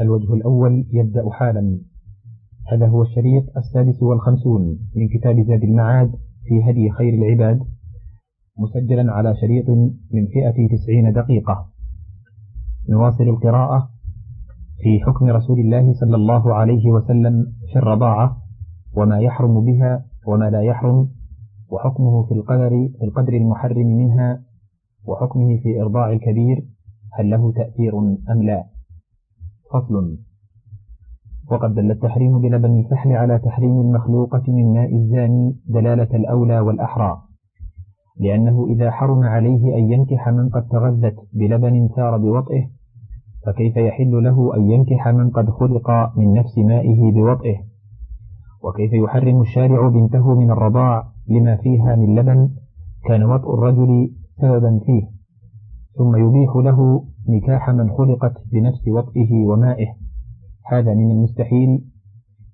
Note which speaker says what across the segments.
Speaker 1: الوجه الأول يبدأ حالا. هذا هو الشريط السادس والخمسون من كتاب زاد المعاد في هدي خير العباد مسجلا على شريط من فئة تسعين دقيقة. نواصل القراءة في حكم رسول الله صلى الله عليه وسلم في الرضاعة وما يحرم بها وما لا يحرم وحكمه في القدر في القدر المحرم منها وحكمه في إرضاع الكبير هل له تأثير أم لا؟ فصل. وقد دل التحريم بلبن الفحل على تحريم المخلوقة من ماء الزاني دلالة الأولى والأحرى. لأنه إذا حرم عليه أن ينكح من قد تغذت بلبن سار بوطئه فكيف يحل له أن ينكح من قد خلق من نفس مائه بوطئه؟ وكيف يحرم الشارع بنته من الرضاع لما فيها من لبن؟ كان وطء الرجل سببا فيه. ثم يبيح له نكاح من خلقت بنفس وطئه ومائه. هذا من المستحيل.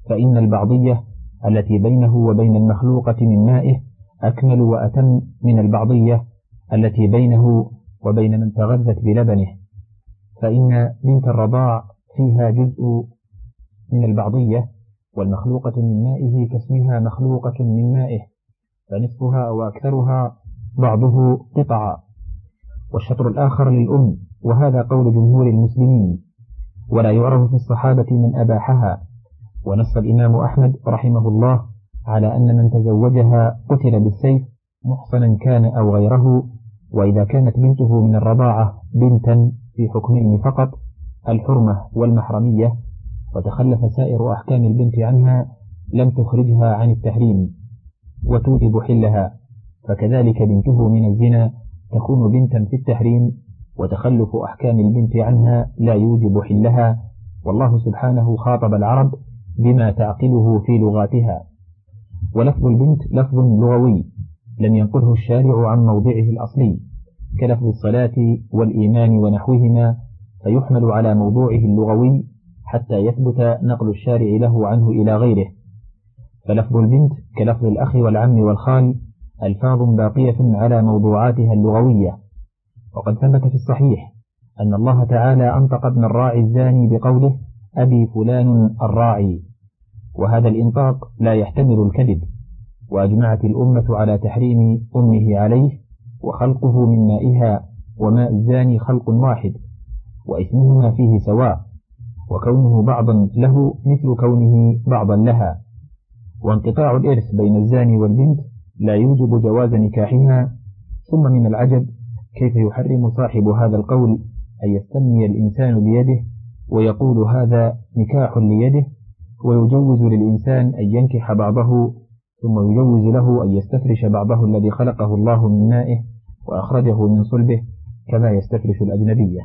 Speaker 1: فإن البعضية التي بينه وبين المخلوقة من مائه أكمل وأتم من البعضية التي بينه وبين من تغذت بلبنه. فإن بنت الرضاع فيها جزء من البعضية والمخلوقة من مائه كاسمها مخلوقة من مائه فنصفها أو أكثرها بعضه قطعا. والشطر الآخر للأم وهذا قول جمهور المسلمين. ولا يعرف في الصحابة من أباحها. ونص الإمام أحمد رحمه الله على أن من تزوجها قتل بالسيف محصنا كان أو غيره وإذا كانت بنته من الرضاعة بنتا في حكمين فقط الحرمة والمحرمية. وتخلف سائر أحكام البنت عنها لم تخرجها عن التحريم. وتوجب حلها. فكذلك بنته من الزنا تكون بنتا في التحريم وتخلف أحكام البنت عنها لا يوجب حلها والله سبحانه خاطب العرب بما تعقله في لغاتها. ولفظ البنت لفظ لغوي لم ينقله الشارع عن موضعه الأصلي كلفظ الصلاة والإيمان ونحوهما فيحمل على موضوعه اللغوي حتى يثبت نقل الشارع له عنه إلى غيره. فلفظ البنت كلفظ الأخ والعم والخال ألفاظ باقية على موضوعاتها اللغوية. وقد ثبت في الصحيح أن الله تعالى أنطق ابن الراعي الزاني بقوله أبي فلان الراعي. وهذا الإنطاق لا يحتمل الكذب وأجمعت الأمة على تحريم أمه عليه وخلقه من مائها وماء الزاني خلق واحد وإثمهما فيه سواء وكونه بعضا له مثل كونه بعضا لها. وانقطاع الإرث بين الزاني والبنت لا يوجب جواز نكاحها ثم من العجب كيف يحرم صاحب هذا القول أن يستمي الإنسان بيده ويقول هذا نكاح ليده ويجوز للإنسان أن ينكح بعضه ثم يجوز له أن يستفرش بعضه الذي خلقه الله من مائه وأخرجه من صلبه كما يستفرش الأجنبية.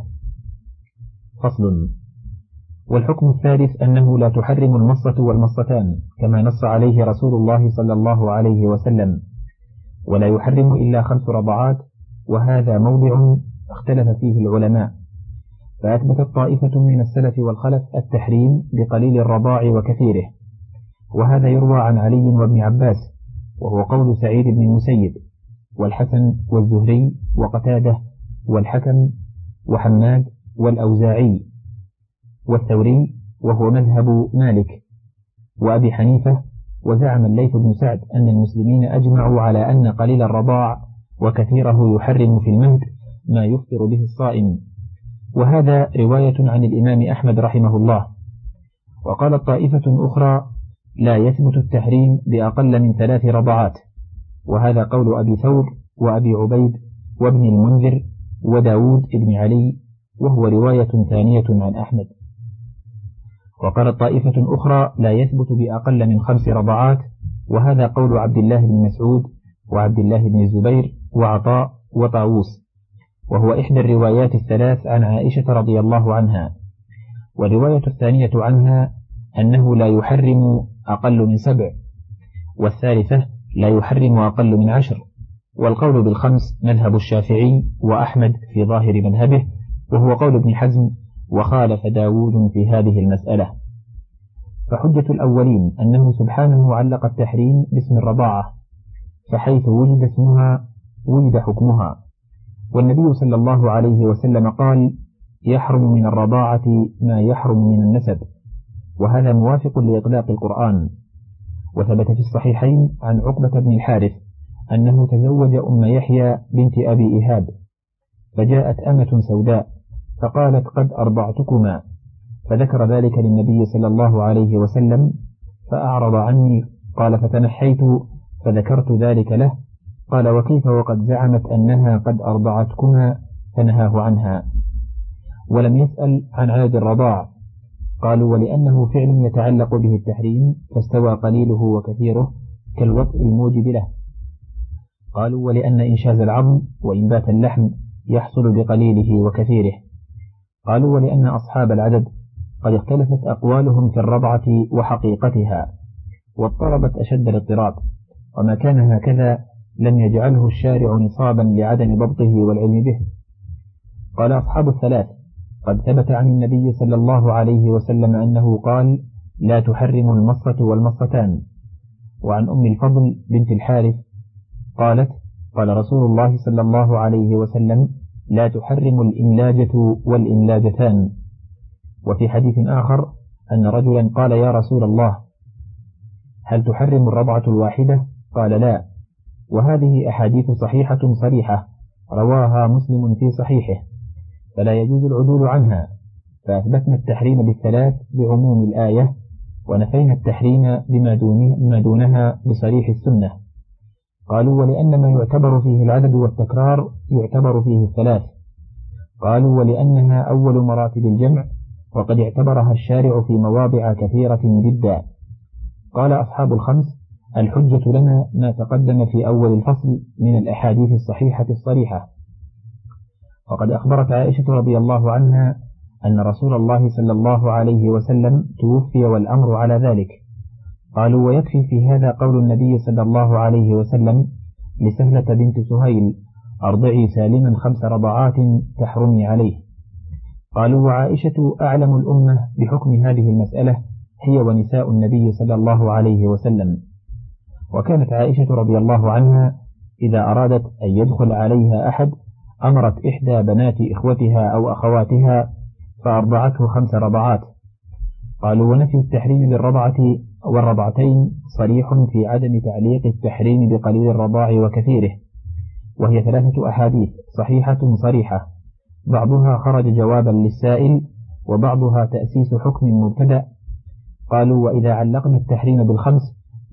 Speaker 1: فصل. والحكم الثالث أنه لا تحرم المصة والمصتان كما نص عليه رسول الله صلى الله عليه وسلم. ولا يحرم إلا خمس رضعات وهذا موضع اختلف فيه العلماء. فأثبتت طائفة من السلف والخلف التحريم بقليل الرضاع وكثيره. وهذا يروى عن علي وابن عباس وهو قول سعيد بن المسيب والحسن والزهري وقتادة والحكم وحماد والأوزاعي. والثوري وهو مذهب مالك وأبي حنيفة وزعم الليث بن سعد أن المسلمين أجمعوا على أن قليل الرضاع وكثيره يحرم في المهد ما يفطر به الصائم. وهذا رواية عن الإمام أحمد رحمه الله. وقالت طائفة أخرى لا يثبت التحريم بأقل من ثلاث رضعات وهذا قول أبي ثور وأبي عبيد وابن المنذر وداود بن علي وهو رواية ثانية عن أحمد. وقالت طائفة أخرى لا يثبت بأقل من خمس رضعات وهذا قول عبد الله بن مسعود وعبد الله بن الزبير وعطاء وطاووس. وهو إحدى الروايات الثلاث عن عائشة رضي الله عنها. والرواية الثانية عنها أنه لا يحرم أقل من سبع والثالثة لا يحرم أقل من عشر. والقول بالخمس مذهب الشافعي وأحمد في ظاهر مذهبه وهو قول ابن حزم وخالف داود في هذه المسألة. فحجة الأولين أنه سبحانه علق التحريم باسم الرضاعة فحيث وجد اسمها وجد حكمها. والنبي صلى الله عليه وسلم قال يحرم من الرضاعة ما يحرم من النسب. وهذا موافق لإطلاق القرآن. وثبت في الصحيحين عن عقبة بن الحارث أنه تزوج أم يحيى بنت أبي إيهاب فجاءت أمة سوداء. فقالت قد أرضعتكما. فذكر ذلك للنبي صلى الله عليه وسلم فأعرض عني قال فتنحيت فذكرت ذلك له. قال وكيف وقد زعمت أنها قد أرضعتكما؟ فنهاه عنها. ولم يسأل عن عدد الرضاع. قالوا ولأنه فعل يتعلق به التحريم فاستوى قليله وكثيره كالوطء الموجب له. قالوا ولأن إنشاز العظم وإنبات اللحم يحصل بقليله وكثيره. قالوا ولأن أصحاب العدد قد اختلفت أقوالهم في الرضعة وحقيقتها واضطربت أشد الاضطراب وما كان هكذا لم يجعله الشارع نصابا لعدم ضبطه والعلم به. قال أصحاب الثلاث قد ثبت عن النبي صلى الله عليه وسلم أنه قال لا تحرم المصة والمصتان وعن أم الفضل بنت الحارث قالت قال رسول الله صلى الله عليه وسلم لا تحرم الإملاجة والإملاجتان. وفي حديث آخر أن رجلا قال يا رسول الله هل تحرم الرضعة الواحدة؟ قال لا. وهذه أحاديث صحيحة صريحة رواها مسلم في صحيحه فلا يجوز العدول عنها. فأثبتنا التحريم بالثلاث بعموم الآية ونفينا التحريم بما, بما دونها بصريح السنة. قالوا ولأن ما يعتبر فيه العدد والتكرار يعتبر فيه الثلاث. قالوا ولأنها أول مراتب الجمع وقد اعتبرها الشارع في مواضع كثيرة جدا. قال أصحاب الخمس الحجة لنا ما تقدم في أول الفصل من الأحاديث الصحيحة الصريحة. وقد أخبرت عائشة رضي الله عنها أن رسول الله صلى الله عليه وسلم توفي والأمر على ذلك. قالوا ويكفي في هذا قول النبي صلى الله عليه وسلم لسهلة بنت سهيل أرضعي سالما خمس رضعات تحرمي عليه. قالوا وعائشة أعلم الأمة بحكم هذه المسألة هي ونساء النبي صلى الله عليه وسلم. وكانت عائشة رضي الله عنها إذا أرادت أن يدخل عليها أحد أمرت إحدى بنات إخوتها أو أخواتها فأرضعته خمس رضعات. قالوا ونفي التحريم بالرضعة والرضعتين صريح في عدم تعليق التحريم بقليل الرضاع وكثيره. وهي ثلاثة أحاديث صحيحة صريحة. بعضها خرج جوابا للسائل وبعضها تأسيس حكم مبتدأ. قالوا وإذا علقنا التحريم بالخمس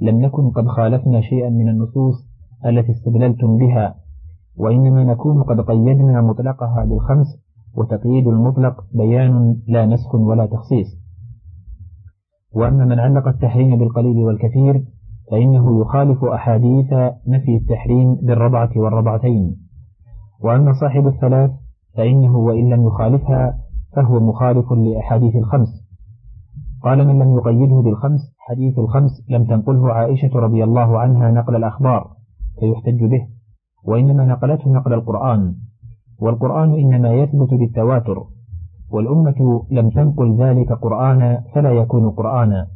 Speaker 1: لم نكن قد خالفنا شيئا من النصوص التي استدللتم بها. وإنما نكون قد قيدنا مطلقها بالخمس وتقييد المطلق بيان لا نسخ ولا تخصيص. وأما من علق التحريم بالقليل والكثير فإنه يخالف أحاديث نفي التحريم بالرضعة والرضعتين وأما صاحب الثلاث فإنه وإن لم يخالفها فهو مخالف لأحاديث الخمس. قال من لم يقيده بالخمس حديث الخمس لم تنقله عائشة رضي الله عنها نقل الأخبار فيحتج به. وإنما نقلته نقل القرآن. والقرآن إنما يثبت بالتواتر. والأمة لم تنقل ذلك قرآنا فلا يكون قرآنا.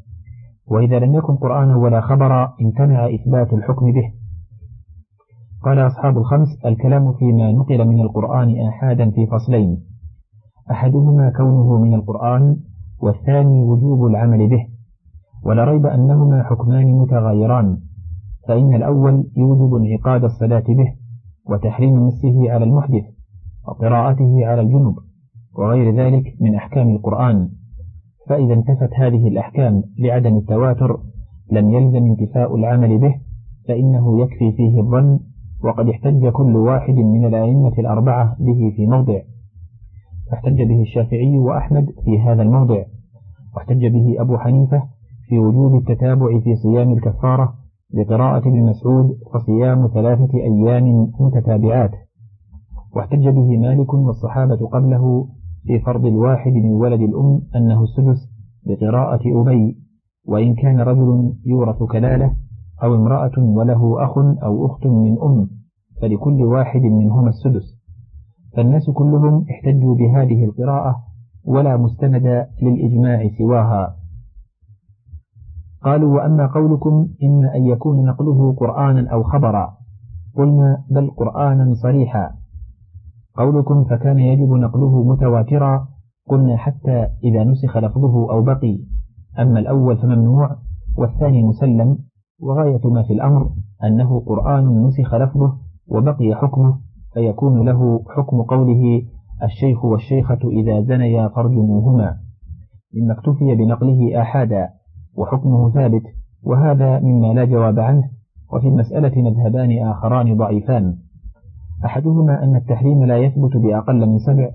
Speaker 1: وإذا لم يكن قرآنا ولا خبرا امتنع إثبات الحكم به. قال أصحاب الخمس الكلام فيما نقل من القرآن آحادا في فصلين. أحدهما كونه من القرآن والثاني وجوب العمل به. ولا ريب أنهما حكمان متغايران. فإن الأول يوجب انعقاد الصلاة به وتحريم مسه على المحدث وقراءته على الجنب. وغير ذلك من أحكام القرآن. فإذا انتفت هذه الأحكام لعدم التواتر لم يلزم انتفاء العمل به فإنه يكفي فيه الظن وقد احتج كل واحد من الأئمة الأربعة به في موضع. فاحتج به الشافعي وأحمد في هذا الموضع. واحتج به أبو حنيفة في وجوب التتابع في صيام الكفارة لقراءة ابن مسعود فصيام ثلاثة أيام متتابعات. واحتج به مالك والصحابة قبله في فرض الواحد من ولد الأم أنه السدس بقراءة أبي وإن كان رجل يورث كلالة أو امرأة وله أخ أو أخت من أم فلكل واحد منهما السدس. فالناس كلهم احتجوا بهذه القراءة ولا مستند للإجماع سواها. قالوا وأما قولكم إما أن يكون نقله قرآنا أو خبرا. قلنا بل قرآنا صريحا. قولكم فكان يجب نقله متواترا قلنا حتى إذا نسخ لفظه أو بقي. أما الأول فممنوع والثاني مسلم. وغاية ما في الأمر أنه قرآن نسخ لفظه وبقي حكمه فيكون له حكم قوله الشيخ والشيخة إذا زنيا فارجموهما. مما اكتفي بنقله آحادا وحكمه ثابت وهذا مما لا جواب عنه. وفي المسألة مذهبان آخران ضعيفان. أحدهما أن التحريم لا يثبت بأقل من سبع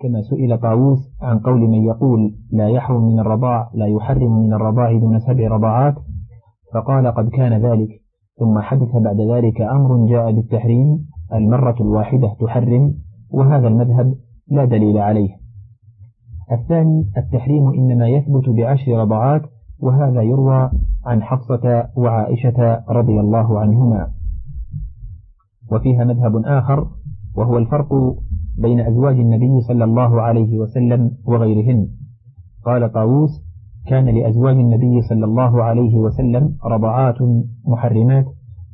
Speaker 1: كما سئل طاووس عن قول من يقول لا يحرم من الرضاع لا يحرم من الرضاع دون سبع رضاعات فقال قد كان ذلك ثم حدث بعد ذلك أمر جاء بالتحريم المرة الواحدة تحرم وهذا المذهب لا دليل عليه. الثاني التحريم إنما يثبت بعشر رضعات وهذا يروى عن حفصة وعائشة رضي الله عنهما. وفيها مذهب آخر وهو الفرق بين أزواج النبي صلى الله عليه وسلم وغيرهن. قال طاووس كان لأزواج النبي صلى الله عليه وسلم رضعات محرمات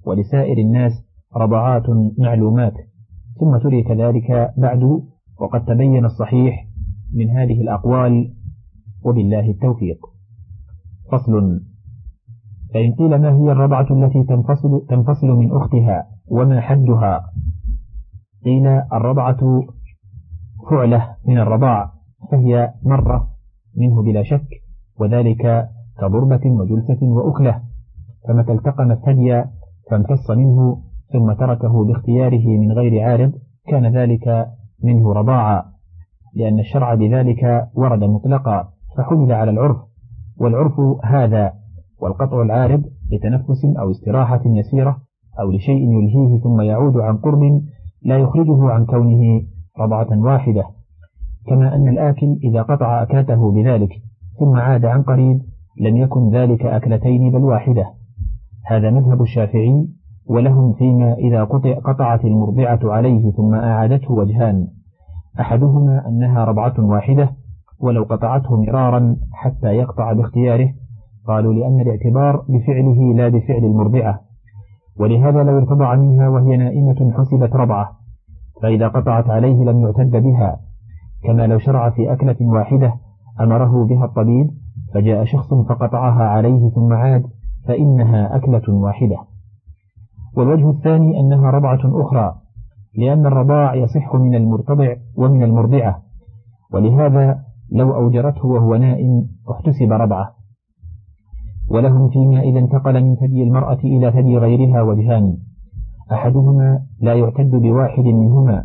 Speaker 1: ولسائر الناس رضعات معلومات. ثم ترك ذلك بعد وقد تبين الصحيح من هذه الأقوال وبالله التوفيق. فصل فإن قيل ما هي الرضعة التي تنفصل, تنفصل من أختها وما حدها. قيل الرضعة فعلة من الرضاع فهي مرة منه بلا شك وذلك كضربة وجلسة وأكلة. فمتى التقم الثدي فامتص منه ثم تركه باختياره من غير عارض كان ذلك منه رضاعا. لأن الشرع بذلك ورد مطلقا فحمل على العرف والعرف هذا والقطع العارض لتنفس أو استراحة يسيرة أو لشيء يلهيه ثم يعود عن قرب لا يخرجه عن كونه رضعة واحدة. كما أن الآكل إذا قطع أكلته بذلك ثم عاد عن قريب لم يكن ذلك أكلتين بل واحدة. هذا مذهب الشافعي ولهم فيما إذا قطعت المرضعة عليه ثم أعادته وجهان. أحدهما أنها رضعة واحدة ولو قطعته مرارا حتى يقطع باختياره. قالوا لأن الاعتبار بفعله لا بفعل المرضعة. ولهذا لو ارتضع منها وهي نائمة حسبت رضعة فإذا قطعت عليه لم يعتد بها. كما لو شرع في أكلة واحدة أمره بها الطبيب فجاء شخص فقطعها عليه ثم عاد فإنها أكلة واحدة. والوجه الثاني أنها رضعة أخرى لأن الرضاع يصح من المرتضع ومن المرضعة. ولهذا لو أوجرته وهو نائم احتسب رضعة. ولهم فيما إذا انتقل من ثدي المرأة إلى ثدي غيرها وجهان. أحدهما لا يعتد بواحد منهما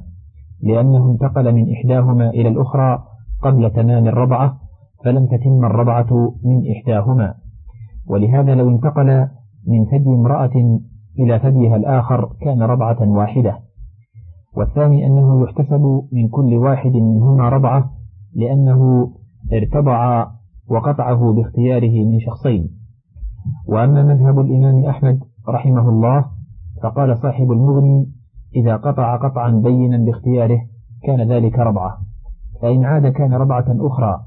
Speaker 1: لأنه انتقل من إحداهما إلى الأخرى قبل تمام الرضعة فلم تتم الرضعة من إحداهما. ولهذا لو انتقل من ثدي امرأة إلى ثديها الآخر كان رضعة واحدة. والثاني أنه يحتسب من كل واحد منهما رضعة لأنه ارتضع وقطعه باختياره من شخصين. وأما مذهب الإمام أحمد رحمه الله فقال صاحب المغني إذا قطع قطعا بينا باختياره كان ذلك ربعة فإن عاد كان ربعة أخرى.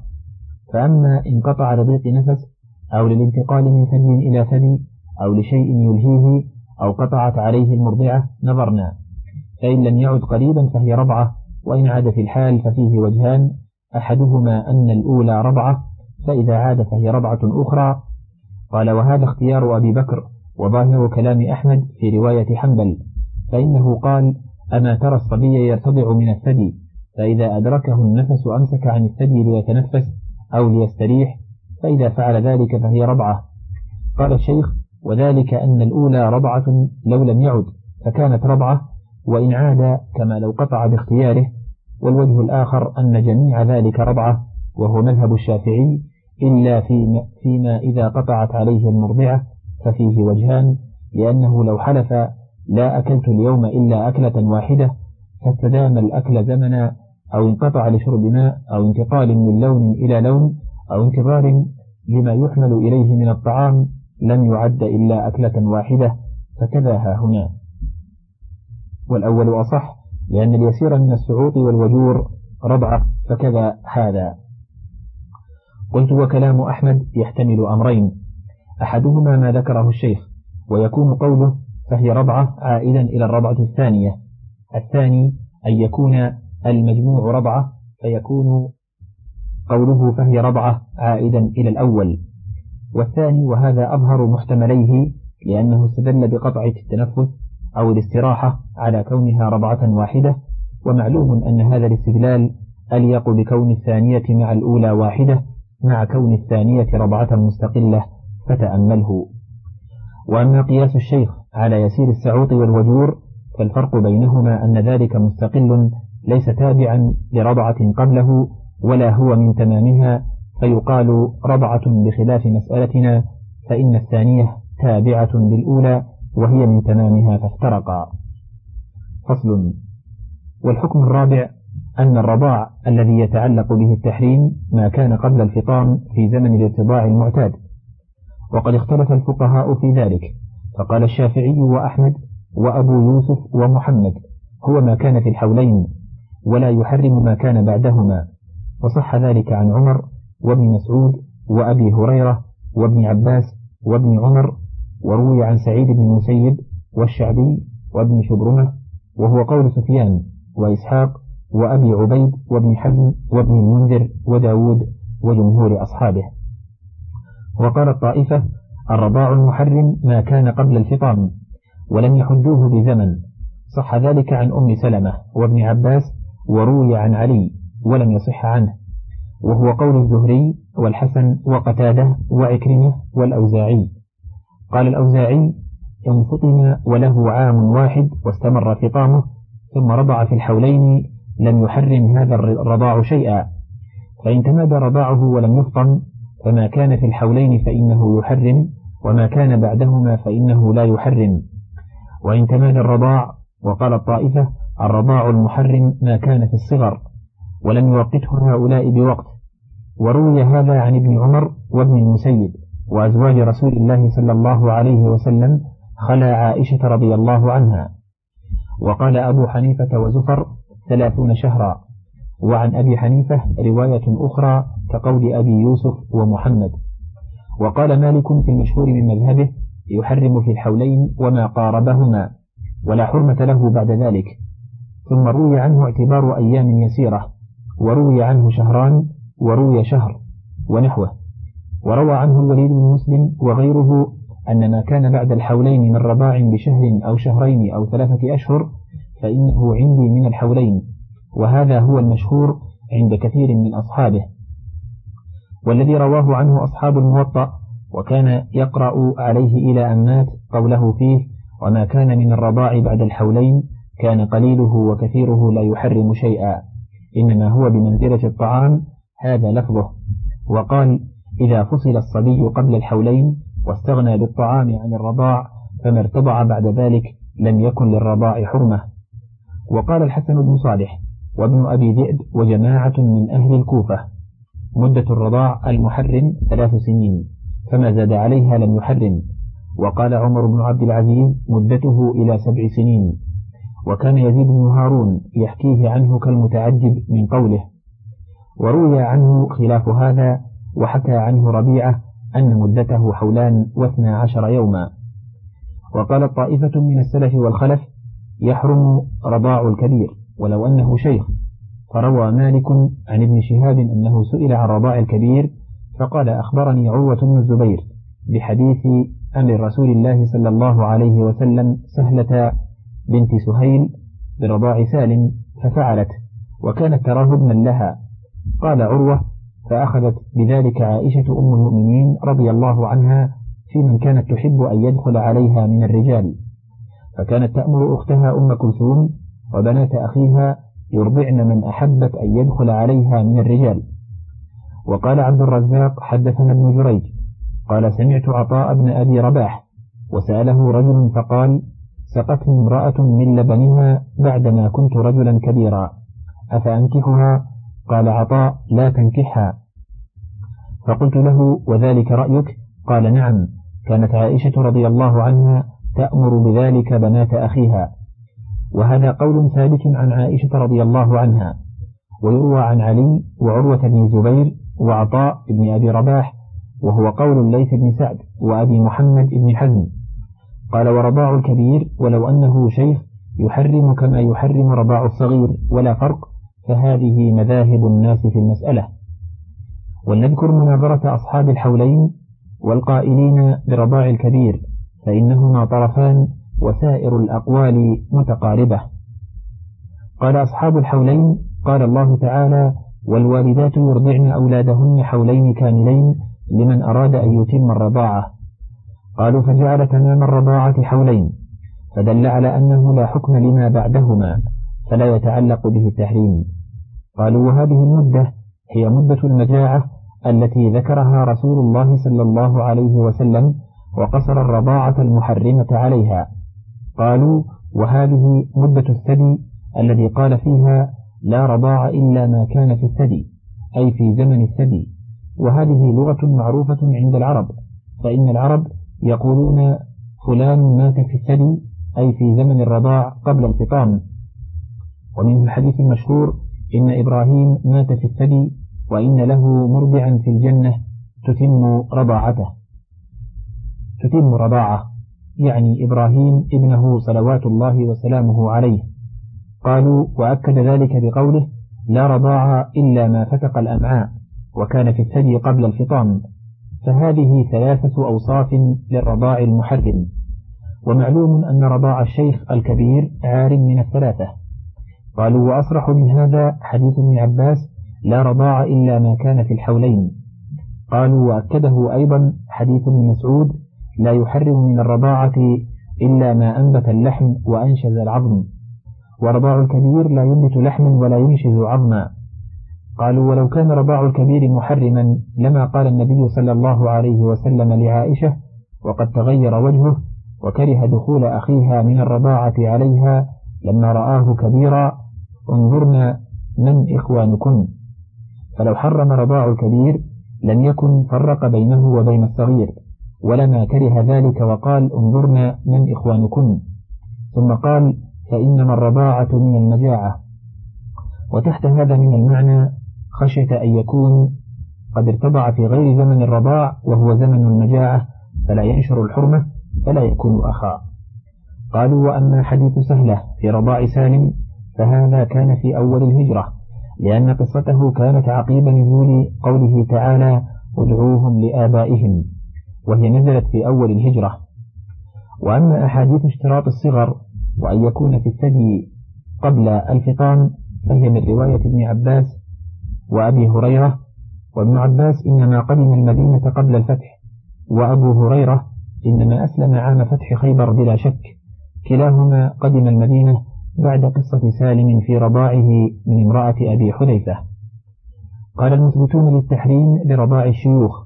Speaker 1: فأما إن قطع لضيق نفس أو للانتقال من ثدي إلى ثدي أو لشيء يلهيه أو قطعت عليه المرضعة نظرنا. فإن لم يعد قريبا فهي ربعة وإن عاد في الحال ففيه وجهان أحدهما أن الأولى ربعة فإذا عاد فهي ربعة أخرى قال وهذا اختيار أبي بكر وظاهر كلام أحمد في رواية حنبل فإنه قال أما ترى الصبي يرتضع من الثدي فإذا أدركه النفس أمسك عن الثدي ليتنفس أو ليستريح فإذا فعل ذلك فهي رضعة. قال الشيخ وذلك أن الأولى رضعة لو لم يعد فكانت رضعة وإن عاد كما لو قطع باختياره والوجه الآخر أن جميع ذلك رضعة وهو مذهب الشافعي إلا فيما, فيما إذا قطعت عليه المرضعة ففيه وجهان لأنه لو حلف لا أكلت اليوم إلا أكلة واحدة فاستدام الأكل زمنا أو انقطع لشرب ماء أو انتقال من لون إلى لون أو انتظار لما يحمل إليه من الطعام لم يعد إلا أكلة واحدة فكذا ها هنا. والأول أصح لأن اليسير من السعوط والوجور ربعة فكذا هذا. قلت وكلام أحمد يحتمل أمرين. أحدهما ما ذكره الشيخ ويكون قوله فهي رضعة عائدا إلى الرضعة الثانية. الثاني أن يكون المجموع رضعة فيكون قوله فهي رضعة عائدا إلى الأول. والثاني وهذا أظهر محتمليه لأنه استدل بقطع التنفس أو الاستراحة على كونها رضعة واحدة ومعلوم أن هذا الاستدلال أليق بكون الثانية مع الأولى واحدة مع كون الثانية رضعة مستقلة فتأمله. وأما قياس الشيخ على يسير السعوط والوجور فالفرق بينهما أن ذلك مستقل ليس تابعا لرضعة قبله ولا هو من تمامها فيقال رضعة بخلاف مسألتنا فإن الثانية تابعة للأولى وهي من تمامها فافترقا. فصل. والحكم الرابع أن الرضاع الذي يتعلق به التحريم ما كان قبل الفطام في زمن الارتضاع المعتاد. وقد اختلف الفقهاء في ذلك فقال الشافعي وأحمد وأبو يوسف ومحمد هو ما كان في الحولين ولا يحرم ما كان بعدهما. وصح ذلك عن عمر وابن مسعود وأبي هريرة وابن عباس وابن عمر وروي عن سعيد بن المسيب والشعبي وابن شبرمة وهو قول سفيان وإسحاق وأبي عبيد وابن حزم وابن المنذر وداود وجمهور أصحابه. وقال الطائفة الرضاع المحرم ما كان قبل الفطام ولم يحدوه بزمن. صح ذلك عن أم سلمة وابن عباس وروي عن علي ولم يصح عنه. وهو قول الزهري والحسن وقتادة وعكرمة والأوزاعي. قال الأوزاعي إن فطم وله عام واحد واستمر فطامه ثم رضع في الحولين لم يحرم هذا الرضاع شيئا. فإن تمادى رضاعه ولم يفطم فما كان في الحولين فإنه يحرم وما كان بعدهما فإنه لا يحرم. وإن تمادى الرضاع وقال الطائفة الرضاع المحرم ما كان في الصغر ولم يوقته هؤلاء بوقت. وروي هذا عن ابن عمر وابن المسيب وأزواج رسول الله صلى الله عليه وسلم خلا عائشة رضي الله عنها. وقال أبو حنيفة وزفر ثلاثون شهرا. وعن أبي حنيفة رواية أخرى كقول أبي يوسف ومحمد. وقال مالك في المشهور من مذهبه يحرم في الحولين وما قاربهما ولا حرمة له بعد ذلك. ثم روي عنه اعتبار أيام يسيرة وروي عنه شهران وروي شهر ونحوه. وروى عنه الوليد بن مسلم وغيره أن ما كان بعد الحولين من رضاع بشهر أو شهرين أو ثلاثة أشهر فإنه عندي من الحولين وهذا هو المشهور عند كثير من أصحابه. والذي رواه عنه أصحاب الموطأ وكان يقرأ عليه إلى أن مات قوله فيه وما كان من الرضاع بعد الحولين كان قليله وكثيره لا يحرم شيئا إنما هو بمنزلة الطعام هذا لفظه. وقال إذا فصل الصبي قبل الحولين واستغنى بالطعام عن الرضاع فما ارتضع بعد ذلك لم يكن للرضاع حرمة. وقال الحسن بن صالح وابن أبي ذئب وجماعة من أهل الكوفة مدة الرضاع المحرم ثلاث سنين فما زاد عليها لم يحرم. وقال عمر بن عبد العزيز مدته إلى سبع سنين. وكان يزيد بن هارون يحكيه عنه كالمتعجب من قوله. وروي عنه خلاف هذا وحكى عنه ربيعة أن مدته حولان واثنى عشر يوما. وقال طائفة من السلف والخلف يحرم رضاع الكبير ولو أنه شيخ. فروى مالك عن ابن شهاب أنه سئل عن رضاع الكبير فقال أخبرني عروة بن الزبير بحديث أمر رسول الله صلى الله عليه وسلم سهلة بنت سهيل برضاع سالم ففعلت وكانت تراه ابنا لها. قال عروة فأخذت بذلك عائشة أم المؤمنين رضي الله عنها في من كانت تحب أن يدخل عليها من الرجال. فكانت تأمر أختها أم كلثوم وبنات أخيها يرضعن من أحبت أن يدخل عليها من الرجال. وقال عبد الرزاق حدثنا ابن جريج قال سمعت عطاء بن أبي رباح وسأله رجل فقال سقتني امرأة من لبنها بعدما كنت رجلا كبيرا. أفأنكحها؟ قال عطاء لا تنكحها فقلت له وذلك رأيك؟ قال نعم. كانت عائشة رضي الله عنها تأمر بذلك بنات أخيها. وهذا قول ثابت عن عائشة رضي الله عنها ويروى عن علي وعروة بن زبير وعطاء بن أبي رباح وهو قول الليث بن سعد وأبي محمد بن حزم. قال ورضاع الكبير ولو أنه شيخ يحرم كما يحرم رضاع الصغير ولا فرق فهذه مذاهب الناس في المسألة. ولنذكر مناظرة أصحاب الحولين والقائلين برضاع الكبير. فإنهما طرفان وسائر الأقوال متقاربة. قال أصحاب الحولين قال الله تعالى والوالدات يرضعن أولادهن حولين كاملين لمن أراد أن يتم الرضاعة. قالوا فجعل تمام الرضاعة حولين فدل على أنه لا حكم لما بعدهما فلا يتعلق به التحريم قالوا وهذه المدة هي مدة المجاعة التي ذكرها رسول الله صلى الله عليه وسلم وقصر الرضاعة المحرمة عليها. قالوا وهذه مدة الثدي الذي قال فيها لا رضاع إلا ما كان في الثدي أي في زمن الثدي. وهذه لغة معروفة عند العرب فإن العرب يقولون فلان مات في الثدي أي في زمن الرضاع قبل الفطام. ومن الحديث المشهور إن إبراهيم مات في الثدي وإن له مرضعا في الجنة تتم رضاعته. تتم رضاعة يعني إبراهيم ابنه صلوات الله وسلامه عليه. قالوا وأكد ذلك بقوله لا رضاع إلا ما فتق الأمعاء وكان في الثدي قبل الفطام. فهذه ثلاثة أوصاف للرضاع المحرم. ومعلوم أن رضاع الشيخ الكبير عار من الثلاثة. قالوا وأصرح من هذا حديث ابن عباس لا رضاع إلا ما كان في الحولين. قالوا وأكده أيضا حديث ابن مسعود لا يحرم من الرضاعة إلا ما أنبت اللحم وأنشز العظم. ورضاع الكبير لا ينبت لحما ولا ينشز عظما. قالوا ولو كان رضاع الكبير محرما لما قال النبي صلى الله عليه وسلم لعائشة وقد تغير وجهه وكره دخول أخيها من الرضاعة عليها لما رآه كبيرا انظرنا من إخوانكن. فلو حرم رضاع الكبير لم يكن فرق بينه وبين الصغير. ولما كره ذلك وقال انظرنا من إخوانكن ثم قال فإنما الرضاعة من المجاعة. وتحت هذا من المعنى خشية أن يكون قد ارتضع في غير زمن الرضاع وهو زمن المجاعة فلا ينشر الحرمة فلا يكون أخا. قالوا وأما حديث سهلة في رضاع سالم فهذا كان في أول الهجرة لأن قصته كانت عقيب نزول قوله تعالى ادعوهم لآبائهم. وهي نزلت في أول الهجرة. وأما أحاديث اشتراط الصغر وأن يكون في الثدي قبل الفطام فهي من رواية ابن عباس وأبي هريرة. وابن عباس إنما قدم المدينة قبل الفتح وأبو هريرة إنما أسلم عام فتح خيبر بلا شك. كلاهما قدم المدينة بعد قصة سالم في رضاعه من امرأة أبي حذيفة. قال المثبتون للتحريم لرضاع الشيوخ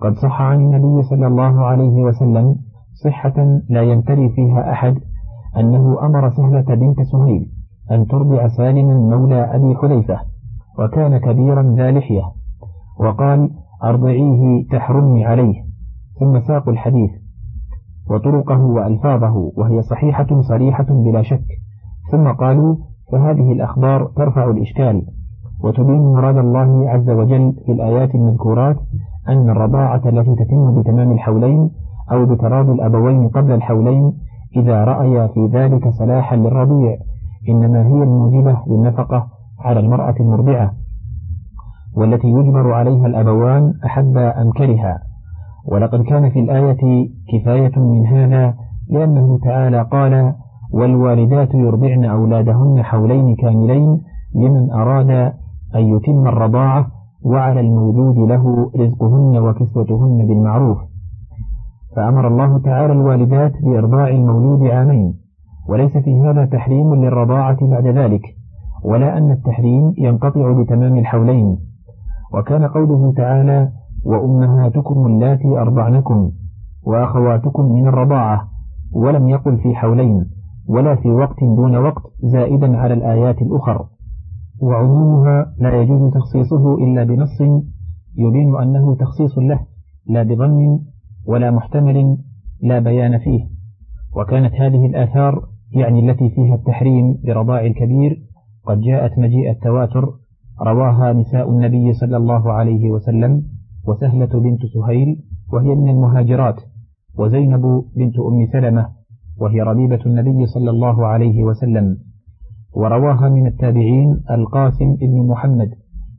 Speaker 1: قد صح عن النبي صلى الله عليه وسلم صحة لا يمتري فيها أحد أنه أمر سهلة بنت سهيل أن ترضع سالما مولى أبي حذيفة وكان كبيرا ذا لحية وقال أرضعيه تحرمي عليه. ثم ساقوا الحديث وطرقه وألفاظه وهي صحيحة صريحة بلا شك. ثم قالوا فهذه الأخبار ترفع الإشكال وتبين مراد الله عز وجل في الآيات المذكورات أن الرضاعة التي تتم بتمام الحولين أو بتراضي الأبوين قبل الحولين إذا رأيا في ذلك صلاحا للرضيع إنما هي الموجبة للنفقة على المرأة المرضعة والتي يجبر عليها الأبوان أحب أم كرها ولقد كان في الآية كفاية من هذا لأنه تعالى قال والوالدات يرضعن أولادهن حولين كاملين لمن أراد أن يتم الرضاعة وعلى المولود له رزقهن وكسوتهن بالمعروف. فأمر الله تعالى الوالدات بإرضاع المولود عامين وليس في هذا تحريم للرضاعة بعد ذلك ولا أن التحريم ينقطع بتمام الحولين. وكان قوله تعالى وأمهاتكم اللاتي أرضعنكم وأخواتكم من الرضاعة ولم يقل في حولين ولا في وقت دون وقت زائدا على الآيات الأخر. وعمومها لا يجوز تخصيصه إلا بنص يبين أنه تخصيص له لا بظن ولا محتمل لا بيان فيه. وكانت هذه الآثار يعني التي فيها التحريم برضاع الكبير قد جاءت مجيء التواتر رواها نساء النبي صلى الله عليه وسلم وسهلة بنت سهيل وهي من المهاجرات وزينب بنت أم سلمة وهي ربيبة النبي صلى الله عليه وسلم. ورواها من التابعين القاسم بن محمد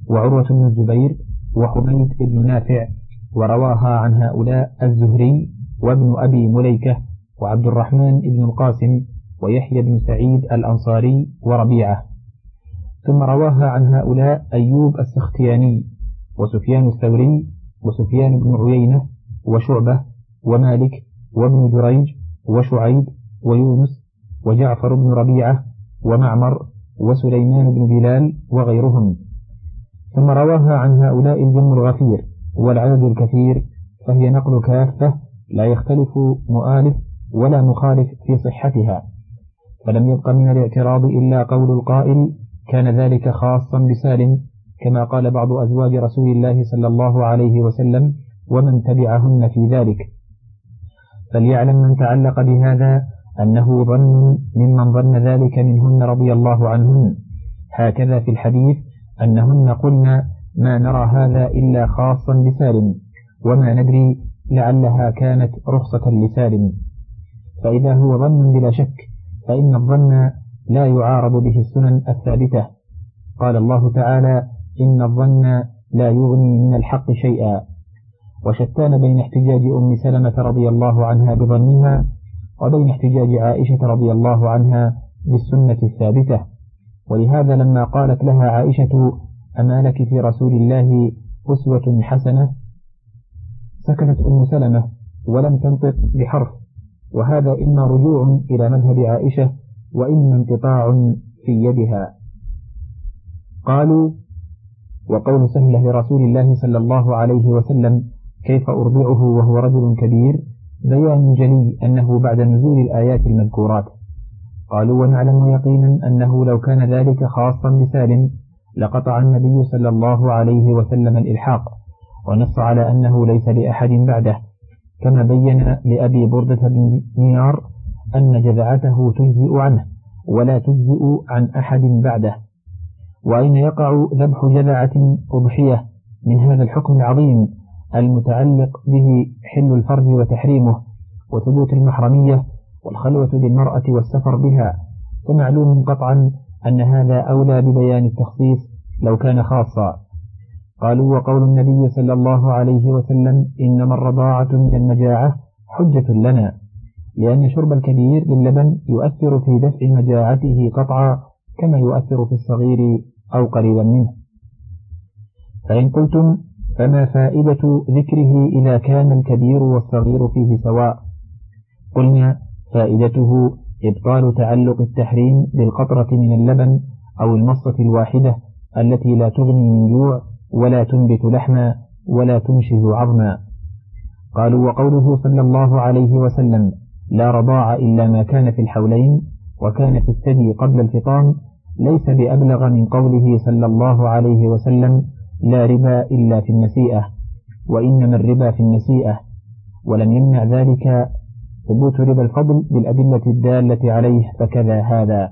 Speaker 1: وعروة بن الزبير وحميد بن نافع ورواها عن هؤلاء الزهري وابن أبي مليكة وعبد الرحمن بن القاسم ويحيى بن سعيد الأنصاري وربيعة. ثم رواها عن هؤلاء أيوب السختياني وسفيان الثوري وسفيان بن عيينة وشعبة ومالك وابن جريج وشعيب ويونس وجعفر بن ربيعة ومعمر وسليمان بن بلال وغيرهم. ثم رواها عن هؤلاء الجم الغفير والعدد الكثير فهي نقل كافة لا يختلف مؤالف ولا مخالف في صحتها. فلم يبق من الاعتراض إلا قول القائل كان ذلك خاصا بسالم كما قال بعض أزواج رسول الله صلى الله عليه وسلم ومن تبعهن في ذلك. فليعلم من تعلق بهذا أنه ظن ممن ظن ذلك منهن رضي الله عنهن. هكذا في الحديث أنهن قلن ما نرى هذا إلا خاصا بسالم وما ندري لعلها كانت رخصة لسالم. فإذا هو ظن بلا شك فإن الظن لا يعارض به السنن الثابتة. قال الله تعالى إن الظن لا يغني من الحق شيئا. وشتان بين احتجاج أم سلمة رضي الله عنها بظنها وبين احتجاج عائشة رضي الله عنها بالسنة الثابتة. ولهذا لما قالت لها عائشة أما لك في رسول الله أسوة حسنة؟ سكنت أم سلمة ولم تنطق بحرف وهذا إما رجوع إلى مذهب عائشة وإما انقطاع في يدها. قالوا وقول سهلة لرسول الله صلى الله عليه وسلم كيف أرضعه وهو رجل كبير؟ بيان جلي أنه بعد نزول الآيات المذكورات. قالوا ونعلم يقينا أنه لو كان ذلك خاصا بسالم لقطع النبي صلى الله عليه وسلم الإلحاق ونص على أنه ليس لأحد بعده. كما بين لأبي بردة بن نيار أن جذعته تجزئ عنه ولا تجزئ عن أحد بعده. وأين يقع ذبح جذعة أضحية؟ من هذا الحكم العظيم المتعلق به حل الفرج وتحريمه وثبوت المحرمية والخلوة بالمرأة والسفر بها. فمعلوم قطعا أن هذا أولى ببيان التخصيص لو كان خاصا. قالوا وقول النبي صلى الله عليه وسلم إنما الرضاعة من المجاعة حجة لنا. لأن شرب الكبير للبن يؤثر في دفع مجاعته قطعا كما يؤثر في الصغير أو قريبا منه. فإن قلتم فما فائدة ذكره إذا كان الكبير والصغير فيه سواء؟ قلنا فائدته إبطال تعلق التحريم بالقطرة من اللبن أو المصة الواحدة التي لا تغني من جوع ولا تنبت لحما ولا تنشز عظما. قالوا وقوله صلى الله عليه وسلم لا رضاع إلا ما كان في الحولين وكان في الثدي قبل الفطام ليس بأبلغ من قوله صلى الله عليه وسلم لا ربا إلا في النسيئة وإنما الربا في النسيئة ولم يمنع ذلك ثبوت ربا الفضل بالأدلة الدالة عليه فكذا هذا.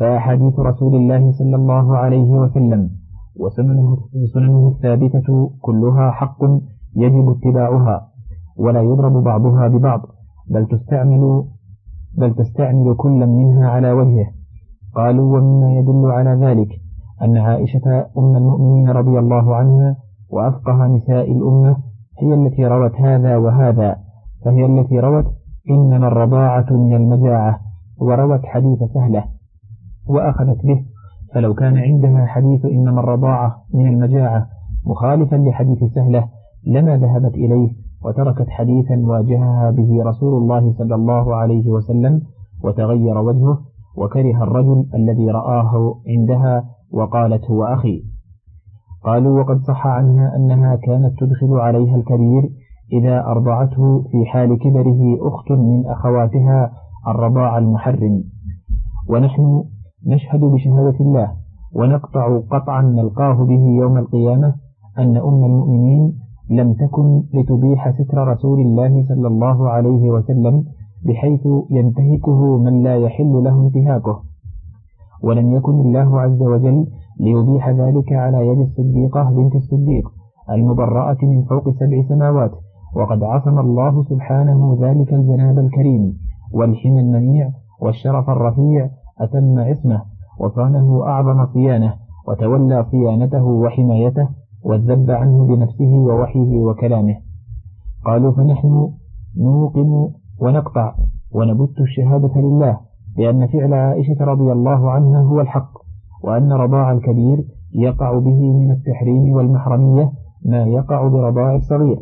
Speaker 1: فأحاديث رسول الله صلى الله عليه وسلم وسننه الثابتة كلها حق يجب اتباعها ولا يضرب بعضها ببعض بل تستعمل بل تستعمل كل منها على وجهه. قالوا ومما يدل على ذلك. أن عائشة أم المؤمنين رضي الله عنها وأفقه نساء الأمة هي التي روت هذا وهذا فهي التي روت إنما الرضاعة من المجاعة وروت حديث سهلة وأخذت به فلو كان عندها حديث إنما الرضاعة من المجاعة مخالفا لحديث سهلة لما ذهبت إليه وتركت حديثا واجهها به رسول الله صلى الله عليه وسلم وتغير وجهه وكره الرجل الذي رآه عندها وقالت هو أخي. قالوا وقد صح عنها أنها كانت تدخل عليها الكبير إذا أرضعته في حال كبره أخت من أخواتها الرضاع المحرم. ونحن نشهد بشهادة الله ونقطع قطعا نلقاه به يوم القيامة أن أم المؤمنين لم تكن لتبيح ستر رسول الله صلى الله عليه وسلم بحيث ينتهكه من لا يحل له انتهاكه. ولم يكن الله عز وجل ليبيح ذلك على يد الصديقة بنت الصديق المبرأة من فوق سبع سماوات. وقد عصم الله سبحانه ذلك الجناب الكريم والحمى المنيع والشرف الرفيع أتم عصمه وصانه أعظم صيانة وتولى صيانته وحمايته والذب عنه بنفسه ووحيه وكلامه. قالوا فنحن نوقن ونقطع ونبت الشهادة لله بأن فعل عائشة رضي الله عنها هو الحق وأن رضاع الكبير يقع به من التحريم والمحرمية ما يقع برضاع الصغير.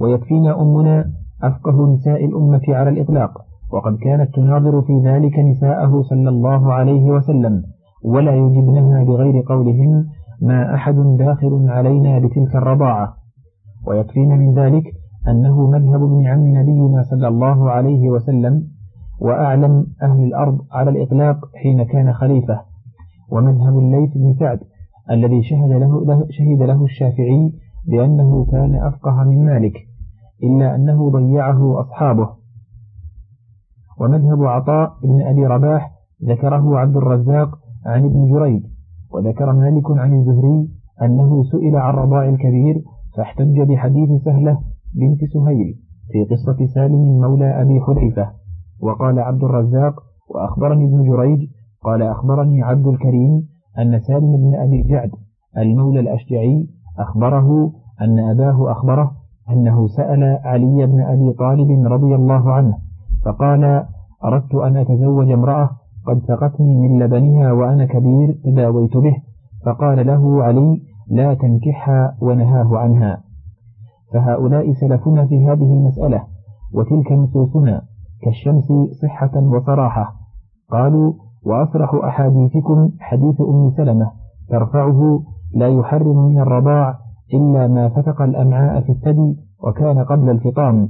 Speaker 1: ويكفينا أمنا أفقه نساء الأمة على الإطلاق وقد كانت تناظر في ذلك نساءه صلى الله عليه وسلم ولا يجبنها بغير قولهن ما أحد داخل علينا بتلك الرضاعة. ويكفينا من ذلك أنه مذهب ابن عم نبينا صلى الله عليه وسلم وأعلم أهل الأرض على الإطلاق حين كان خليفة ومذهب الليث بن سعد الذي شهد له, له, شهد له الشافعي بأنه كان أفقه من مالك إلا أنه ضيعه أصحابه. ومذهب عطاء بن أبي رباح ذكره عبد الرزاق عن ابن جريج وذكر مالك عن الزهري أنه سئل عن رضاع الكبير فاحتج بحديث سهلة بنت سهيل في قصة سالم مولى أبي حذيفة. وقال عبد الرزاق وأخبرني ابن جريج قال أخبرني عبد الكريم أن سالم بن أبي جعد المولى الأشجعي أخبره أن أباه أخبره أنه سأل علي بن أبي طالب رضي الله عنه فقال أردت أن أتزوج امرأة قد سقتني من لبنها وأنا كبير تداويت به فقال له علي لا تنكحها ونهاه عنها فهؤلاء سلفنا في هذه المسألة وتلك نصوصنا. كالشمس صحة وصراحة. قالوا وأصرح أحاديثكم حديث أم سلمة ترفعه لا يحرم من الرضاع إلا ما فتق الأمعاء في الثدي وكان قبل الفطام.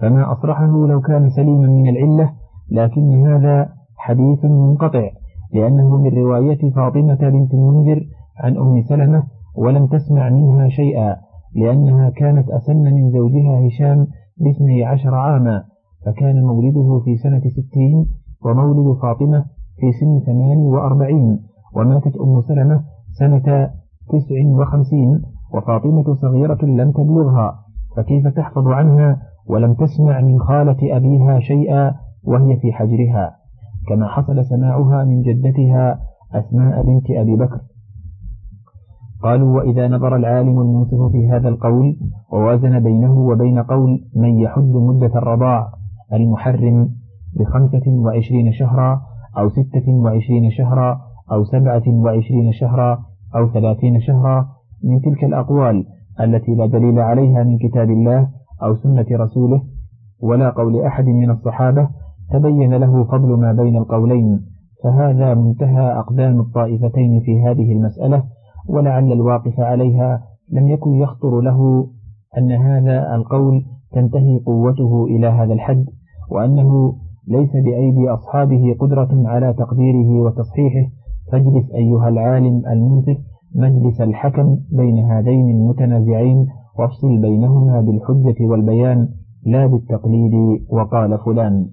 Speaker 1: فما أصرحه لو كان سليما من العلة لكن هذا حديث منقطع لأنه من رواية فاطمة بنت المنذر عن أم سلمة ولم تسمع منها شيئا لأنها كانت أسن من زوجها هشام باثني عشر عاما. فكان مولده في سنة ستين ومولد فاطمة في سن ثمان وأربعين وماتت أم سلمة سنة تسع وخمسين وفاطمة صغيرة لم تبلغها فكيف تحفظ عنها ولم تسمع من خالة أبيها شيئا وهي في حجرها؟ كما حصل سماعها من جدتها أسماء بنت أبي بكر. قالوا وإذا نظر العالم المنصف في هذا القول ووازن بينه وبين قول من يحد مدة الرضاع المحرم بخمسة وعشرين شهرا أو ستة وعشرين شهرا أو سبعة وعشرين شهرا أو ثلاثين شهرا من تلك الأقوال التي لا دليل عليها من كتاب الله أو سنة رسوله ولا قول أحد من الصحابة تبين له فضل ما بين القولين فهذا منتهى أقدام الطائفتين في هذه المسألة ولعل الواقف عليها لم يكن يخطر له أن هذا القول تنتهي قوته إلى هذا الحد. وأنه ليس بأيدي أصحابه قدرة على تقديره وتصحيحه. فاجلس أيها العالم المنصف مجلس الحكم بين هذين المتنازعين وافصل بينهما بالحجة والبيان لا بالتقليد وقال فلان.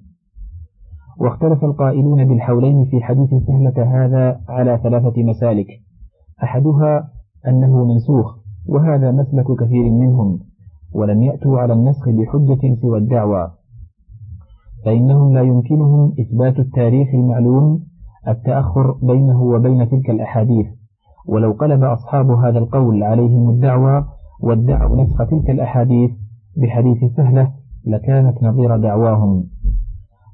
Speaker 1: واختلف القائلون بالحولين في حديث سهلة هذا على ثلاثة مسالك. أحدها أنه منسوخ وهذا مسلك كثير منهم ولم يأتوا على النسخ بحجة سوى الدعوى. فإنهم لا يمكنهم إثبات التاريخ المعلوم التأخر بينه وبين تلك الأحاديث. ولو قلب أصحاب هذا القول عليهم الدعوى وادعوا نسخ تلك الأحاديث بحديث سهلة لكانت نظير دعواهم.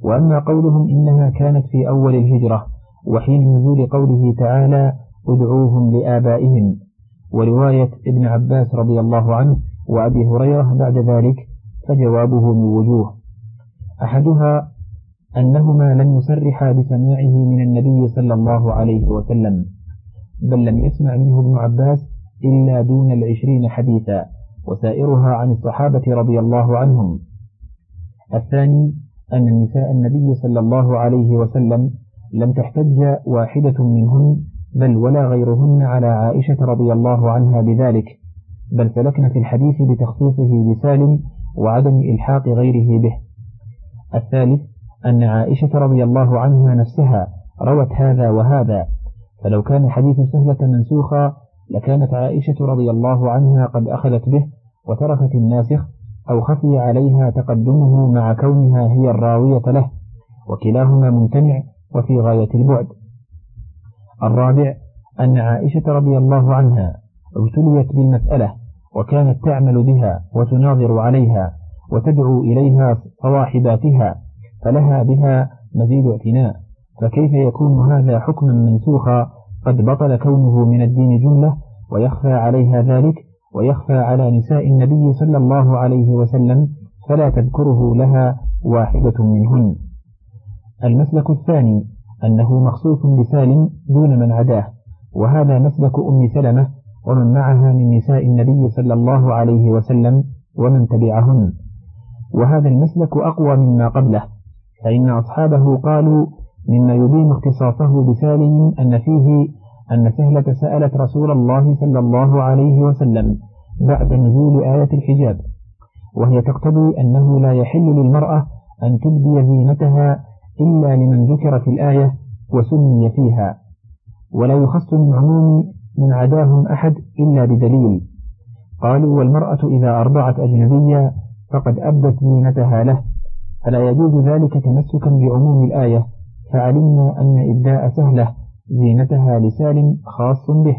Speaker 1: وأما قولهم إنها كانت في أول الهجرة وحين نزول قوله تعالى ادعوهم لآبائهم ورواية ابن عباس رضي الله عنه وأبي هريرة بعد ذلك فجوابه من وجوه. أحدها أنهما لم يصرحا بسماعه من النبي صلى الله عليه وسلم بل لم يسمع منه ابن عباس إلا دون العشرين حديثا وسائرها عن الصحابة رضي الله عنهم. الثاني أن نساء النبي صلى الله عليه وسلم لم تحتج واحدة منهن بل ولا غيرهن على عائشة رضي الله عنها بذلك بل سلكن في الحديث بتخصيصه بسالم وعدم إلحاق غيره به. الثالث أن عائشة رضي الله عنها نفسها روت هذا وهذا فلو كان حديث سهلة منسوخا لكانت عائشة رضي الله عنها قد أخذت به وتركت الناسخ أو خفي عليها تقدمه مع كونها هي الراوية له وكلاهما ممتنع وفي غاية البعد. الرابع أن عائشة رضي الله عنها ابتليت بالمسألة وكانت تعمل بها وتناظر عليها وتدعو إليها صواحباتها فلها بها مزيد اعتناء. فكيف يكون هذا حكما منسوخا؟ قد بطل كونه من الدين جملة ويخفى عليها ذلك ويخفى على نساء النبي صلى الله عليه وسلم فلا تذكره لها واحدة منهن. المسلك الثاني أنه مخصوص بسالم دون من عداه وهذا مسلك أم سلمة ومن معها من نساء النبي صلى الله عليه وسلم ومن تبعهن. وهذا المسلك أقوى مما قبله فإن أصحابه قالوا مما يبين اختصاصه بسالم أن فيه أن سهلة سألت رسول الله صلى الله عليه وسلم بعد نزول آية الحجاب وهي تقتضي أنه لا يحل للمرأة أن تبدي زينتها إلا لمن ذكر في الآية وسمي فيها ولا يخص من عموم من عداهم أحد إلا بدليل قالوا والمرأة إذا أرضعت أجنبيا فقد أبدت زينتها له. فلا يجوز ذلك تمسكا بعموم الآية. فعلمنا أن إبداء سهلة زينتها لسالم خاص به.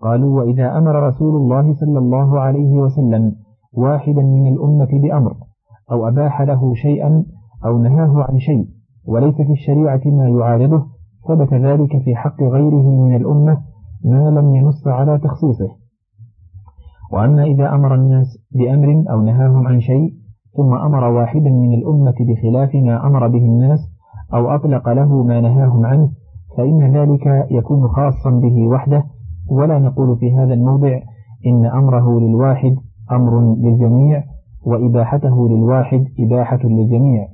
Speaker 1: قالوا وإذا أمر رسول الله صلى الله عليه وسلم واحدا من الأمة بأمر أو أباح له شيئا أو نهاه عن شيء وليس في الشريعة ما يعارضه ثبت ذلك في حق غيره من الأمة ما لم ينص على تخصيصه. وأما إذا أمر الناس بأمر أو نهاهم عن شيء ثم أمر واحدا من الأمة بخلاف ما أمر به الناس أو أطلق له ما نهاهم عنه فإن ذلك يكون خاصا به وحده. ولا نقول في هذا الموضع إن أمره للواحد أمر للجميع وإباحته للواحد إباحة للجميع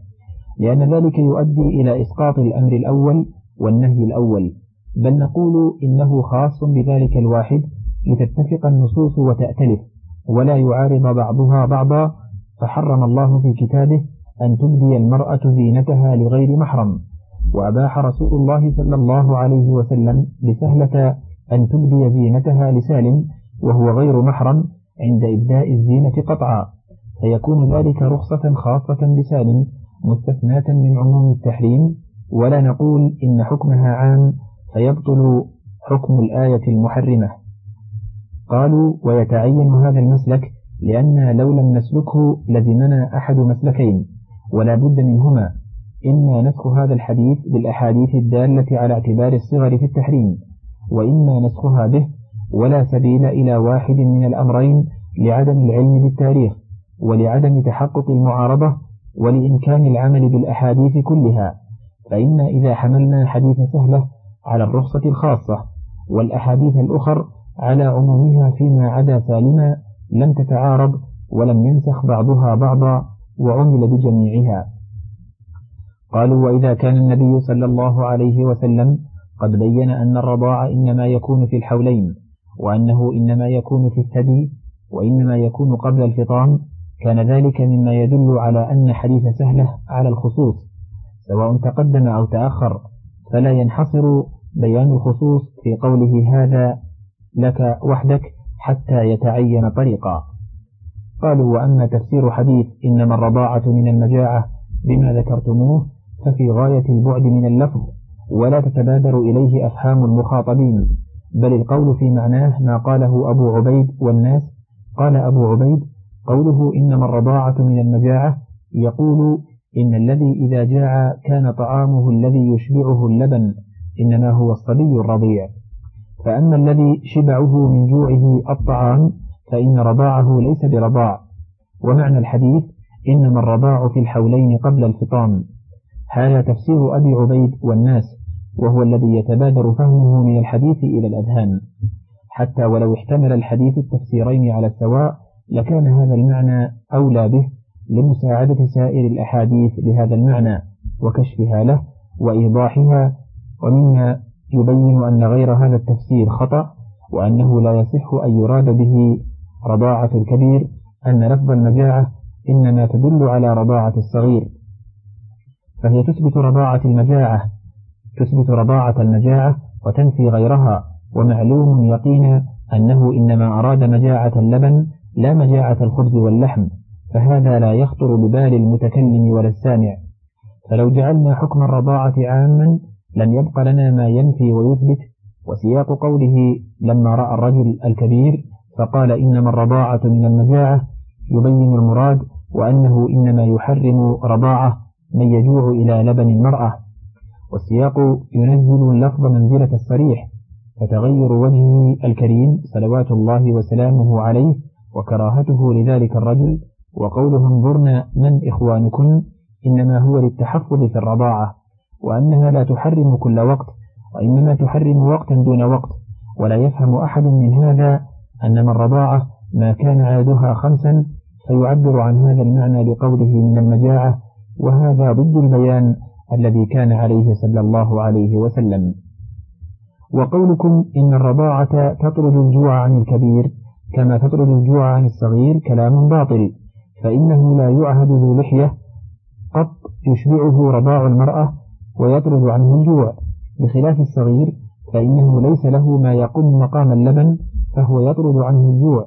Speaker 1: لأن ذلك يؤدي إلى إسقاط الأمر الأول والنهي الأول. بل نقول إنه خاص بذلك الواحد لتتفق النصوص وتأتلف ولا يعارض بعضها بعضا فحرم الله في كتابه أن تبدي المرأة زينتها لغير محرم. وأباح رسول الله صلى الله عليه وسلم لسهلة أن تبدي زينتها لسالم وهو غير محرم عند إبداء الزينة قطعا. فيكون ذلك رخصة خاصة بسالم مستثناة من عموم التحريم ولا نقول إن حكمها عام فيبطل حكم الآية المحرمة. قالوا ويتعين هذا المسلك لأن لو لم نسلكه لزمنا أحد مسلكين ولا بد منهما. إما نسخ هذا الحديث بالأحاديث الدالة على اعتبار الصغر في التحريم وإما نسخها به ولا سبيل إلى واحد من الأمرين لعدم العلم بالتاريخ ولعدم تحقق المعارضة ولإمكان العمل بالأحاديث كلها. فإن إذا حملنا حديث سهلة على الرخصة الخاصة والأحاديث الأخر على عمومها فيما عدا سالما لم تتعارض ولم ينسخ بعضها بعضا وعمل بجميعها. قالوا وإذا كان النبي صلى الله عليه وسلم قد بين أن الرضاع إنما يكون في الحولين وأنه إنما يكون في الثدي وإنما يكون قبل الفطام كان ذلك مما يدل على أن حديث سهلة على الخصوص سواء تقدم أو تأخر. فلا ينحصر بيان الخصوص في قوله هذا لك وحدك حتى يتعين طريقا. قالوا وأما تفسير حديث إنما الرضاعة من المجاعة بما ذكرتموه ففي غاية البعد من اللفظ ولا تتبادر إليه أفهام المخاطبين بل القول في معناه ما قاله أبو عبيد والناس. قال أبو عبيد قوله إنما الرضاعة من المجاعة يقول إن الذي إذا جاع كان طعامه الذي يشبعه اللبن إنما هو الصبي الرضيع. فأما الذي شبعه من جوعه الطعام فإن رضاعه ليس برضاع. ومعنى الحديث إنما الرضاع في الحولين قبل الفطام. هذا تفسير أبي عبيد والناس وهو الذي يتبادر فهمه من الحديث إلى الأذهان. حتى ولو احتمل الحديث التفسيرين على السواء لكان هذا المعنى أولى به لمساعدة سائر الأحاديث لهذا المعنى وكشفها له وإيضاحها ومما يبين أن غير هذا التفسير خطأ وأنه لا يصح أن يراد به رضاعة الكبير أن لفظ المجاعة إنما تدل على رضاعة الصغير. فهي تثبت رضاعة المجاعة تثبت رضاعة المجاعة وتنفي غيرها ومعلوم يقينا أنه إنما أراد مجاعة اللبن لا مجاعة الخبز واللحم فهذا لا يخطر ببال المتكلم ولا السامع. فلو جعلنا حكم الرضاعة عاما لم يبق لنا ما ينفي ويثبت. وسياق قوله لما رأى الرجل الكبير فقال إنما الرضاعة من المجاعة يبين المراد وأنه إنما يحرم رضاعة من يجوع إلى لبن المرأة. والسياق ينزل اللفظ منزلة الصريح فتغير وجهه الكريم صلوات الله وسلامه عليه وكراهته لذلك الرجل وقوله انظرنا من إخوانكن إنما هو للتحفظ في الرضاعة. وأنها لا تحرم كل وقت وإنما تحرم وقتا دون وقت. ولا يفهم أحد من هذا أن من الرضاعة ما كان عادها خمسا فيعبر عن هذا المعنى بقوله من المجاعة وهذا ضد البيان الذي كان عليه صلى الله عليه وسلم. وقولكم إن الرضاعة تطرد الجوع عن الكبير كما تطرد الجوع عن الصغير كلام باطل فإنه لا يعهد ذو لحية قط يشبعه رضاع المرأة ويطرد عنه الجوع. بخلاف الصغير فإنه ليس له ما يقوم مقام اللبن فهو يطرد عنه الجوع.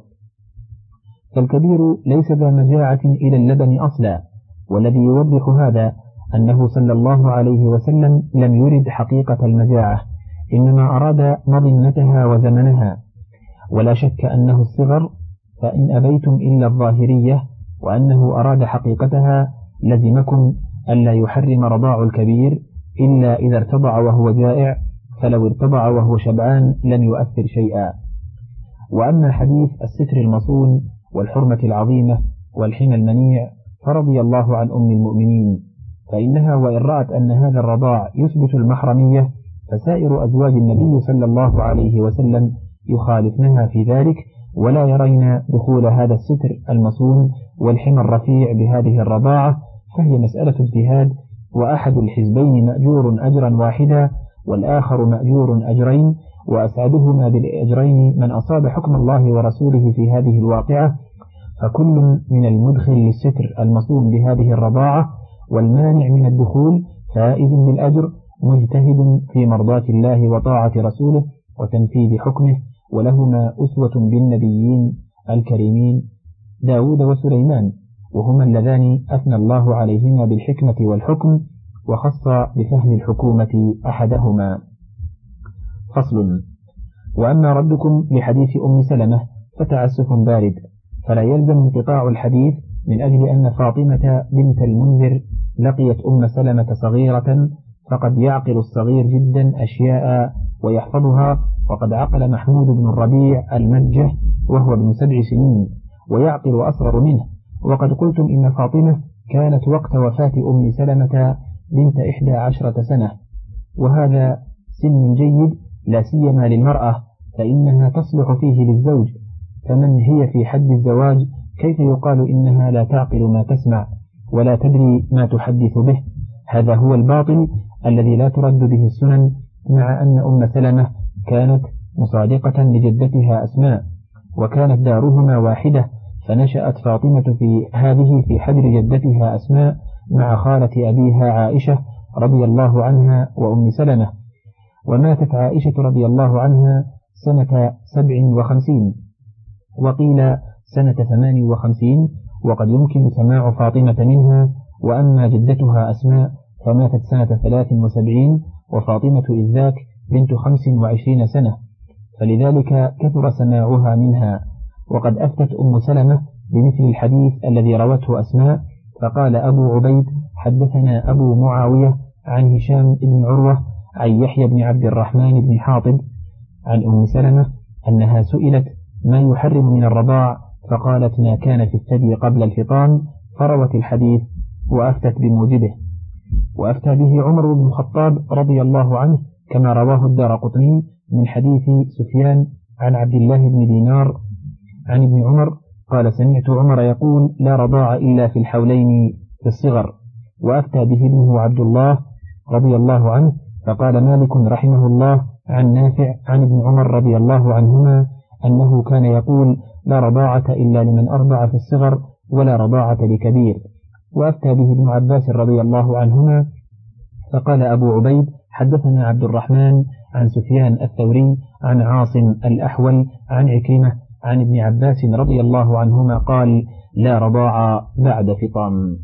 Speaker 1: فالكبير ليس ذا مجاعة إلى اللبن أصلا. والذي يوضح هذا أنه صلى الله عليه وسلم لم يرد حقيقة المجاعة إنما أراد مظنتها وزمنها. ولا شك أنه الصغر فإن أبيتم إلا الظاهرية وأنه أراد حقيقتها لزمكم ألا يحرم رضاع الكبير. إلا إذا ارتضع وهو جائع فلو ارتضع وهو شبعان لم يؤثر شيئا. وأما حديث الستر المصون والحرمة العظيمة والحمى المنيع فرضي الله عن أم المؤمنين. فإنها وإن رأت أن هذا الرضاع يثبت المحرمية فسائر أزواج النبي صلى الله عليه وسلم يخالفنها في ذلك. ولا يرين دخول هذا الستر المصون والحمى الرفيع بهذه الرضاعة. فهي مسألة اجتهاد وأحد الحزبين مأجور أجرا واحدا والآخر مأجور أجرين وأسعدهما بالأجرين من أصاب حكم الله ورسوله في هذه الواقعة. فكل من المدخل للستر المصوم بهذه الرضاعة والمانع من الدخول فائز بالأجر مجتهد في مرضاة الله وطاعة رسوله وتنفيذ حكمه ولهما أسوة بالنبيين الكريمين داود وسليمان. وهما اللذان أثنى الله عليهما بالحكمة والحكم وخص بفهم الحكومة أحدهما. فصل. وأما ردكم لحديث أم سلمة فتعسف بارد فلا يلزم انقطاع الحديث من أجل أن فاطمة بنت المنذر لقيت أم سلمة صغيرة فقد يعقل الصغير جدا أشياء ويحفظها وقد عقل محمود بن الربيع المجه وهو ابن سبع سنين ويعقل أصغر منه. وقد قلتم إن فاطمة كانت وقت وفاة أم سلمة بنت إحدى عشرة سنة وهذا سن جيد لا سيما للمرأة فإنها تصلح فيه للزوج فمن هي في حد الزواج؟ كيف يقال إنها لا تعقل ما تسمع ولا تدري ما تحدث به؟ هذا هو الباطل الذي لا ترد به السنن مع أن أم سلمة كانت مصادقة لجدتها أسماء وكانت دارهما واحدة فنشأت فاطمة في هذه في حجر جدتها أسماء مع خالة أبيها عائشة رضي الله عنها وأم سلمة. وماتت عائشة رضي الله عنها سنة سبع وخمسين. وقيل سنة ثمان وخمسين وقد يمكن سماع فاطمة منها وأما جدتها أسماء فماتت سنة ثلاث وسبعين وفاطمة إذ ذاك بنت خمس وعشرين سنة. فلذلك كثر سماعها منها. وقد أفتت أم سلمة بمثل الحديث الذي روته أسماء فقال أبو عبيد حدثنا أبو معاوية عن هشام بن عروة عن يحيى بن عبد الرحمن بن حاطب عن أم سلمة أنها سئلت ما يحرم من الرضاع؟ فقالت ما كان في الثدي قبل الفطام؟ فروت الحديث وأفتت بموجبه. وأفتى به عمر بن الخطاب رضي الله عنه كما رواه الدار قطني من حديث سفيان عن عبد الله بن دينار عن ابن عمر قال سمعت عمر يقول لا رضاع إلا في الحولين في الصغر وأفتى به ابنه عبد الله رضي الله عنه فقال مالك رحمه الله عن نافع عن ابن عمر رضي الله عنهما أنه كان يقول لا رضاعة إلا لمن أرضع في الصغر ولا رضاعة لكبير وأفتى به ابن عباس رضي الله عنهما فقال أبو عبيد حدثنا عبد الرحمن عن سفيان الثوري عن عاصم الأحول عن عكرمة عن ابن عباس رضي الله عنهما قال لا رضاع بعد فطام.